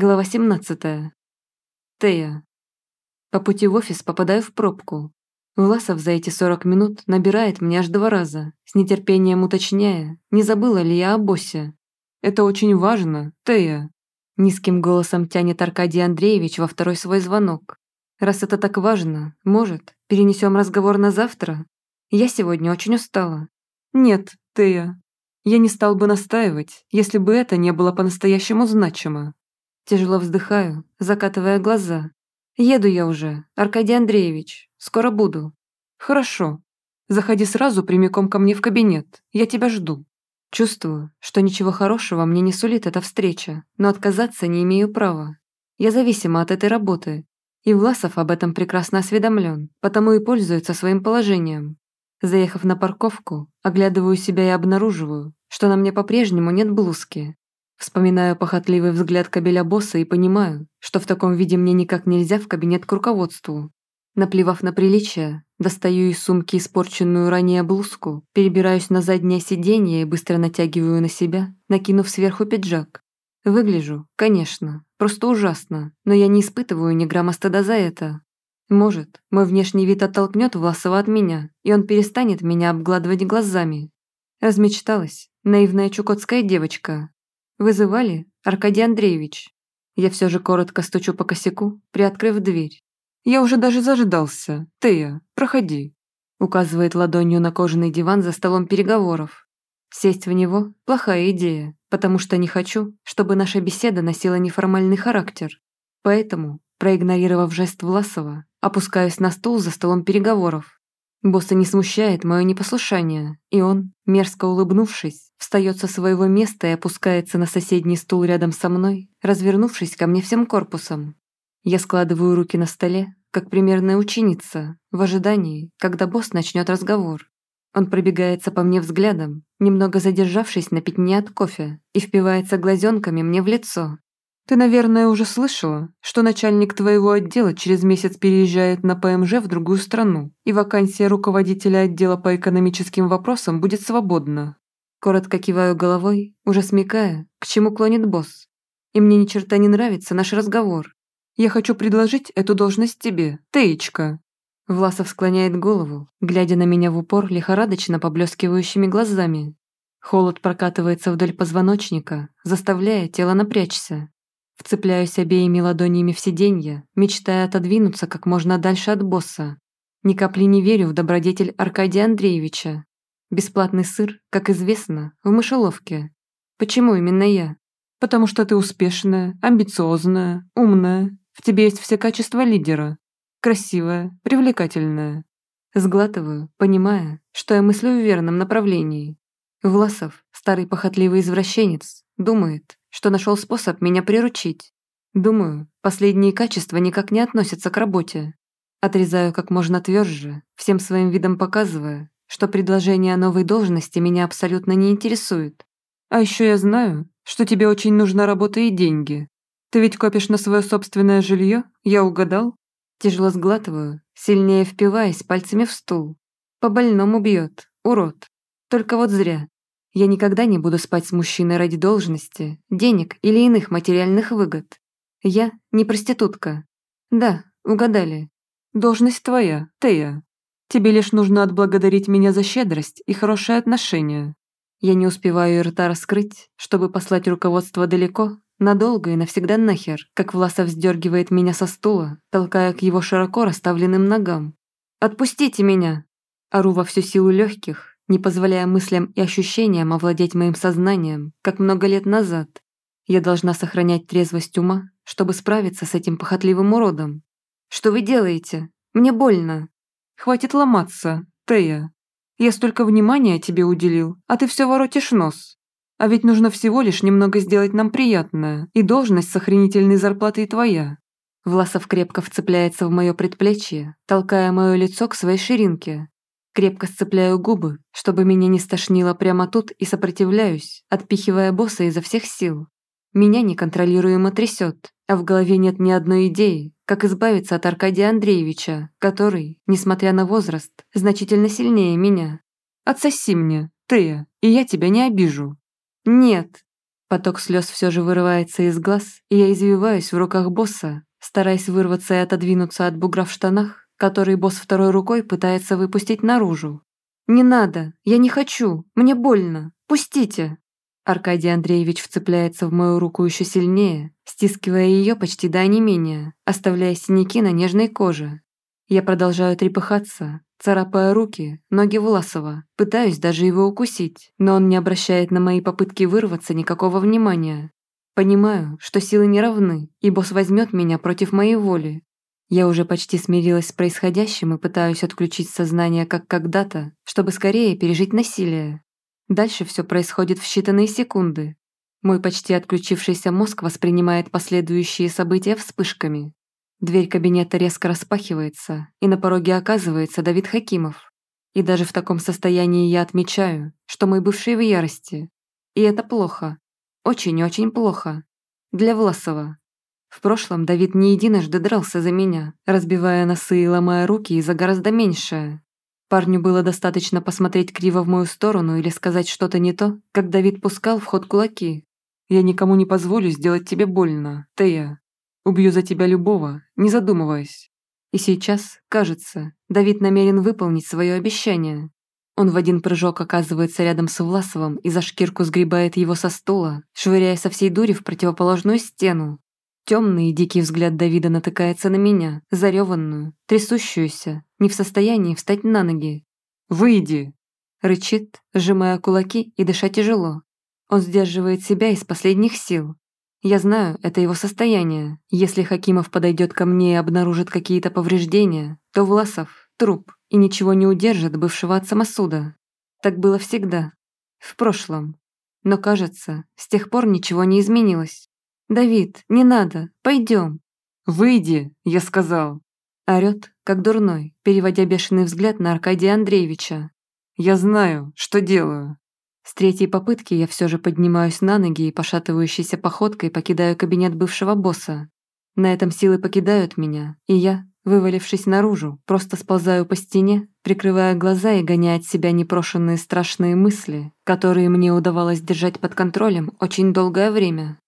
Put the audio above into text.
Глава 17. Тея. По пути в офис попадаю в пробку. Власов за эти 40 минут набирает мне аж два раза, с нетерпением уточняя, не забыла ли я о боссе. «Это очень важно, Тея». Низким голосом тянет Аркадий Андреевич во второй свой звонок. «Раз это так важно, может, перенесем разговор на завтра? Я сегодня очень устала». «Нет, Тея, я не стал бы настаивать, если бы это не было по-настоящему значимо. Тяжело вздыхаю, закатывая глаза. Еду я уже, Аркадий Андреевич. Скоро буду. Хорошо. Заходи сразу прямиком ко мне в кабинет. Я тебя жду. Чувствую, что ничего хорошего мне не сулит эта встреча, но отказаться не имею права. Я зависима от этой работы, и Власов об этом прекрасно осведомлен, потому и пользуется своим положением. Заехав на парковку, оглядываю себя и обнаруживаю, что на мне по-прежнему нет блузки, Вспоминаю похотливый взгляд кабеля босса и понимаю, что в таком виде мне никак нельзя в кабинет к руководству. Наплевав на приличие, достаю из сумки испорченную ранее блузку, перебираюсь на заднее сиденье и быстро натягиваю на себя, накинув сверху пиджак. Выгляжу, конечно, просто ужасно, но я не испытываю ни грамма стыда за это. Может, мой внешний вид оттолкнет Власова от меня, и он перестанет меня обгладывать глазами. Размечталась, наивная чукотская девочка, «Вызывали, Аркадий Андреевич?» Я все же коротко стучу по косяку, приоткрыв дверь. «Я уже даже заждался. Тея, проходи», указывает ладонью на кожаный диван за столом переговоров. Сесть в него – плохая идея, потому что не хочу, чтобы наша беседа носила неформальный характер. Поэтому, проигнорировав жест Власова, опускаюсь на стул за столом переговоров. Босса не смущает мое непослушание, и он, мерзко улыбнувшись, встает со своего места и опускается на соседний стул рядом со мной, развернувшись ко мне всем корпусом. Я складываю руки на столе, как примерная ученица, в ожидании, когда босс начнет разговор. Он пробегается по мне взглядом, немного задержавшись на пятне от кофе, и впивается глазенками мне в лицо, ты, наверное, уже слышала, что начальник твоего отдела через месяц переезжает на ПМЖ в другую страну, и вакансия руководителя отдела по экономическим вопросам будет свободна. Коротко киваю головой, уже смекая, к чему клонит босс. И мне ни черта не нравится наш разговор. Я хочу предложить эту должность тебе, Теечка. Власов склоняет голову, глядя на меня в упор лихорадочно поблескивающими глазами. Холод прокатывается вдоль позвоночника, заставляя тело напрячься. Вцепляюсь обеими ладонями в сиденье, мечтая отодвинуться как можно дальше от босса. Ни капли не верю в добродетель Аркадия Андреевича. Бесплатный сыр, как известно, в мышеловке. Почему именно я? Потому что ты успешная, амбициозная, умная. В тебе есть все качества лидера. Красивая, привлекательная. Сглатываю, понимая, что я мыслю в верном направлении. Власов, старый похотливый извращенец, думает, что нашел способ меня приручить. Думаю, последние качества никак не относятся к работе. Отрезаю как можно тверже, всем своим видом показывая, что предложение о новой должности меня абсолютно не интересует. А еще я знаю, что тебе очень нужна работа и деньги. Ты ведь копишь на свое собственное жилье, я угадал? Тяжело сглатываю, сильнее впиваясь пальцами в стул. По больному бьет, урод. Только вот зря. Я никогда не буду спать с мужчиной ради должности, денег или иных материальных выгод. Я не проститутка. Да, угадали. Должность твоя, Тея. Тебе лишь нужно отблагодарить меня за щедрость и хорошее отношение. Я не успеваю рта раскрыть, чтобы послать руководство далеко, надолго и навсегда нахер, как Власов сдергивает меня со стула, толкая к его широко расставленным ногам. «Отпустите меня!» Ору во всю силу легких, не позволяя мыслям и ощущениям овладеть моим сознанием, как много лет назад. Я должна сохранять трезвость ума, чтобы справиться с этим похотливым уродом. Что вы делаете? Мне больно. Хватит ломаться, Тея. Я столько внимания тебе уделил, а ты все воротишь нос. А ведь нужно всего лишь немного сделать нам приятное, и должность с охренительной зарплатой твоя. Власов крепко вцепляется в мое предплечье, толкая мое лицо к своей ширинке, Крепко сцепляю губы, чтобы меня не стошнило прямо тут и сопротивляюсь, отпихивая босса изо всех сил. Меня неконтролируемо трясет, а в голове нет ни одной идеи, как избавиться от Аркадия Андреевича, который, несмотря на возраст, значительно сильнее меня. Отсоси мне, ты, и я тебя не обижу. Нет. Поток слез все же вырывается из глаз, и я извиваюсь в руках босса, стараясь вырваться и отодвинуться от бугра в штанах, который босс второй рукой пытается выпустить наружу. «Не надо! Я не хочу! Мне больно! Пустите!» Аркадий Андреевич вцепляется в мою руку еще сильнее, стискивая ее почти до онемения, оставляя синяки на нежной коже. Я продолжаю трепыхаться, царапая руки, ноги Власова, пытаюсь даже его укусить, но он не обращает на мои попытки вырваться никакого внимания. Понимаю, что силы не равны, и босс возьмет меня против моей воли. Я уже почти смирилась с происходящим и пытаюсь отключить сознание как когда-то, чтобы скорее пережить насилие. Дальше все происходит в считанные секунды. Мой почти отключившийся мозг воспринимает последующие события вспышками. Дверь кабинета резко распахивается, и на пороге оказывается Давид Хакимов. И даже в таком состоянии я отмечаю, что мой бывший в ярости. И это плохо. Очень-очень плохо. Для Власова. В прошлом Давид не единожды дрался за меня, разбивая носы и ломая руки и за гораздо меньшее. Парню было достаточно посмотреть криво в мою сторону или сказать что-то не то, как Давид пускал в ход кулаки. «Я никому не позволю сделать тебе больно, Тея. Убью за тебя любого, не задумываясь». И сейчас, кажется, Давид намерен выполнить свое обещание. Он в один прыжок оказывается рядом с Власовым и за шкирку сгребает его со стула, швыряя со всей дури в противоположную стену. Темный и дикий взгляд Давида натыкается на меня, зареванную, трясущуюся, не в состоянии встать на ноги. «Выйди!» Рычит, сжимая кулаки и дыша тяжело. Он сдерживает себя из последних сил. Я знаю, это его состояние. Если Хакимов подойдет ко мне и обнаружит какие-то повреждения, то Власов – труп и ничего не удержит бывшего от самосуда. Так было всегда. В прошлом. Но кажется, с тех пор ничего не изменилось. «Давид, не надо, пойдем». «Выйди», я сказал. Орёт, как дурной, переводя бешеный взгляд на Аркадия Андреевича. «Я знаю, что делаю». С третьей попытки я все же поднимаюсь на ноги и пошатывающейся походкой покидаю кабинет бывшего босса. На этом силы покидают меня, и я, вывалившись наружу, просто сползаю по стене, прикрывая глаза и гоняя от себя непрошенные страшные мысли, которые мне удавалось держать под контролем очень долгое время.